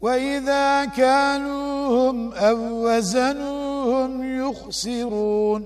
وإذا كانوهم أو وزنوهم يخسرون